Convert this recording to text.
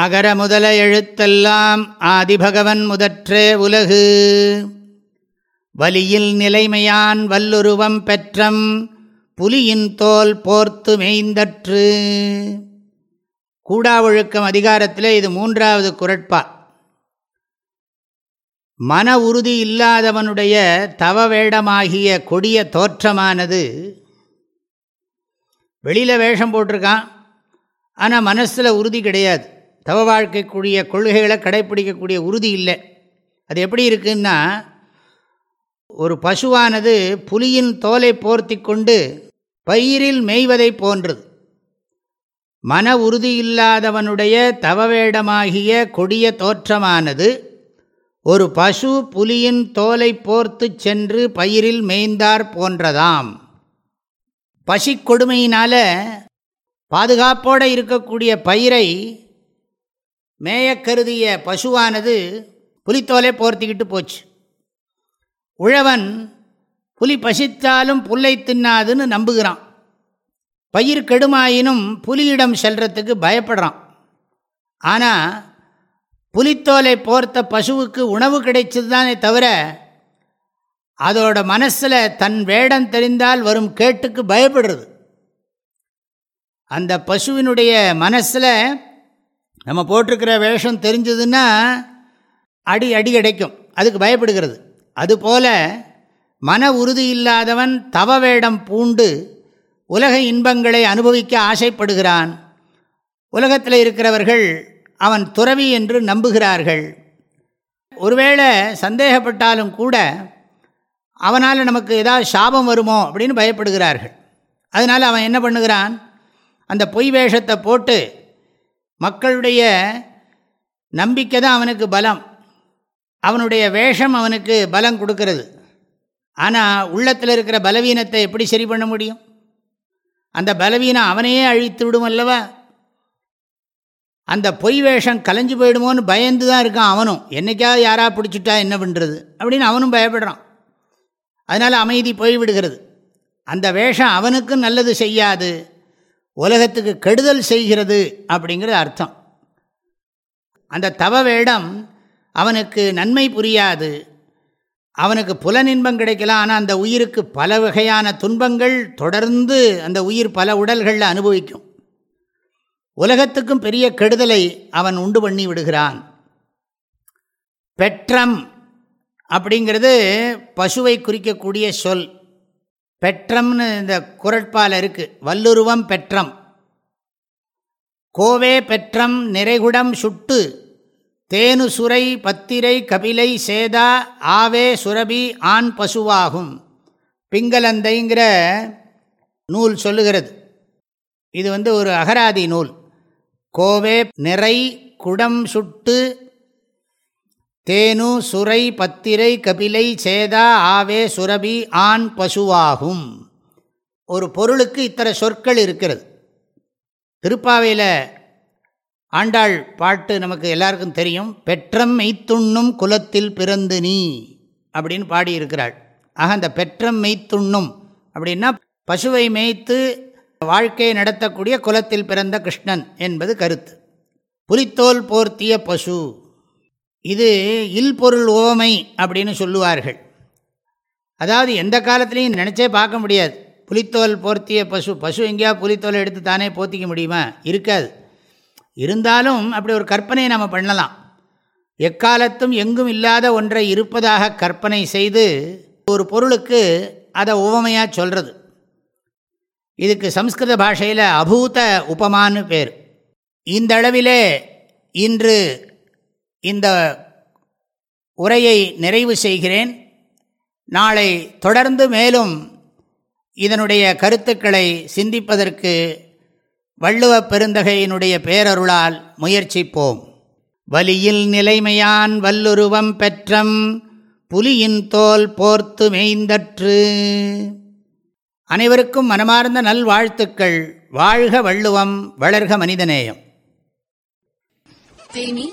அகர முதல எழுத்தெல்லாம் ஆதிபகவன் முதற்றே உலகு. வலியில் நிலைமையான் வல்லுருவம் பெற்றம் புலியின் தோல் போர்த்து மெய்ந்தற்று. கூடாவொழுக்கம் அதிகாரத்தில் இது மூன்றாவது குரட்பா. மன உறுதி இல்லாதவனுடைய தவ வேடமாகிய கொடிய தோற்றமானது வெளியில் வேஷம் போட்டிருக்கான். ஆனால் மனசில் உறுதி கிடையாது. தவ வாழ்க்கைக்குரிய கொள்கைகளை கடைப்பிடிக்கக்கூடிய உறுதி இல்லை. அது எப்படி இருக்குன்னா ஒரு பசுவானது புலியின் தோலை போர்த்தி கொண்டு பயிரில் மேய்வதை போன்றது. மன உறுதி இல்லாதவனுடைய தவவேடமாகிய கொடிய தோற்றமானது ஒரு பசு புலியின் தோலை போர்த்து சென்று பயிரில் மேய்ந்தார் போன்றதாம். பசி கொடுமையினால் பாதுகாப்போடு இருக்கக்கூடிய பயிரை மேய கருதிய பசுவானது புலித்தோலை போர்த்திக்கிட்டு போச்சு. உழவன் புலி பசித்தாலும் புல்லை தின்னாதுன்னு நம்புகிறான். பயிர் கெடுமாயினும் புலியிடம் செல்றதுக்கு பயப்படுறான். ஆனால் புலித்தோலை போர்த்த பசுவுக்கு உணவு கிடைச்சது தானே தவிர அதோட மனசில் தன் வேடம் தெரிந்தால் வரும் கேட்டுக்கு பயப்படுறது. அந்த பசுவினுடைய மனசில் நம்ம போட்டிருக்கிற வேஷம் தெரிஞ்சதுன்னா அடி அடி கிடைக்கும் அதுக்கு பயப்படுகிறது. அதுபோல மன உறுதி இல்லாதவன் தவ வேடம் பூண்டு உலக இன்பங்களை அனுபவிக்க ஆசைப்படுகிறான். உலகத்தில் இருக்கிறவர்கள் அவன் துறவி என்று நம்புகிறார்கள். ஒருவேளை சந்தேகப்பட்டாலும் கூட அவனால் நமக்கு ஏதாவது சாபம் வருமோ அப்படின்னு பயப்படுகிறார்கள். அதனால் அவன் என்ன பண்ணுகிறான்? அந்த பொய் வேஷத்தை போட்டு மக்களுடைய நம்பிக்கை தான் அவனுக்கு பலம். அவனுடைய வேஷம் அவனுக்கு பலம் கொடுக்கறது. ஆனால் உள்ளத்தில் இருக்கிற பலவீனத்தை எப்படி சரி பண்ண முடியும்? அந்த பலவீனம் அவனையே அழித்து விடும் அல்லவா? அந்த பொய் வேஷம் கலைஞ்சு போயிடுமோன்னு பயந்து தான் இருக்கான் அவனும். என்றைக்காவது யாராக பிடிச்சிட்டா என்ன பண்ணுறது அப்படின்னு அவனும் பயப்படுறான். அதனால் அமைதி போய்விடுகிறது. அந்த வேஷம் அவனுக்கும் நல்லது செய்யாது. உலகத்துக்கு கெடுதல் செய்கிறது அப்படிங்கிறது அர்த்தம். அந்த தவ வேடம் அவனுக்கு நன்மை புரியாது. அவனுக்கு புலனின்பம் கிடைக்கலாம் ஆனால் அந்த உயிருக்கு பல வகையான துன்பங்கள் தொடர்ந்து அந்த உயிர் பல உடல்களில் அனுபவிக்கும். உலகத்துக்கும் பெரிய கெடுதலை அவன் உண்டு பண்ணி விடுகிறான். பெற்றம் அப்படிங்கிறது பசுவை குறிக்கக்கூடிய சொல். பெற்றம்னு இந்த குரட்பால் இருக்குது வல்லுருவம் பெற்றம். கோவே பெற்றம் நிறைகுடம் சுட்டு. தேனு சுரை பத்திரை கபிலை சேதா ஆவே சுரபி ஆண் பசுவாகும். பிங்களந்தைங்கிற நூல் சொல்லுகிறது. இது வந்து ஒரு அகராதி நூல். கோவே நிறை குடம் சுட்டு தேனு சுரை பத்திரை கபிலை சேதா ஆவே சுரபி ஆண் பசுவாகும். ஒரு பொருளுக்கு இத்தனை சொற்கள் இருக்கிறது. திருப்பாவையில் ஆண்டாள் பாட்டு நமக்கு எல்லாருக்கும் தெரியும். பெற்றம் மெய்த்துண்ணும் குலத்தில் பிறந்து நீ அப்படின்னு பாடியிருக்கிறாள். ஆக அந்த பெற்றம் மெய்த்துண்ணும் அப்படின்னா பசுவை மேய்த்து வாழ்க்கையை நடத்தக்கூடிய குலத்தில் பிறந்த கிருஷ்ணன் என்பது கருத்து. புலித்தோல் போர்த்திய பசு. இது இல்பொருள் ஓமை அப்படின்னு சொல்லுவார்கள். அதாவது எந்த காலத்துலேயும் நினச்சே பார்க்க முடியாது. புலித்தோல் போர்த்திய பசு பசு எங்கேயா புலித்தோல் எடுத்து தானே போத்திக்க முடியுமா? இருக்காது. இருந்தாலும் அப்படி ஒரு கற்பனையை நம்ம பண்ணலாம். எக்காலத்தும் எங்கும் இல்லாத ஒன்றை இருப்பதாக கற்பனை செய்து ஒரு பொருளுக்கு அதை உவமையாக சொல்கிறது இதுக்கு சம்ஸ்கிருத பாஷையில் அபூத உபமான்னு பேர். இந்த அளவிலே இன்று இந்த உரையை நிறைவு செய்கிறேன். நாளை தொடர்ந்து மேலும் இதனுடைய கருத்துக்களை சிந்திப்பதற்கு வள்ளுவ பெருந்தகையினுடைய பேரருளால் முயற்சிப்போம். வலியில் நிலைமையான் வல்லுருவம் பெற்றம் புலியின் தோல் போர்த்து மேய்ந்தற்று. அனைவருக்கும் மனமார்ந்த நல்வாழ்த்துக்கள். வாழ்க வள்ளுவம் வளர்க மனிதநேயம். தேனி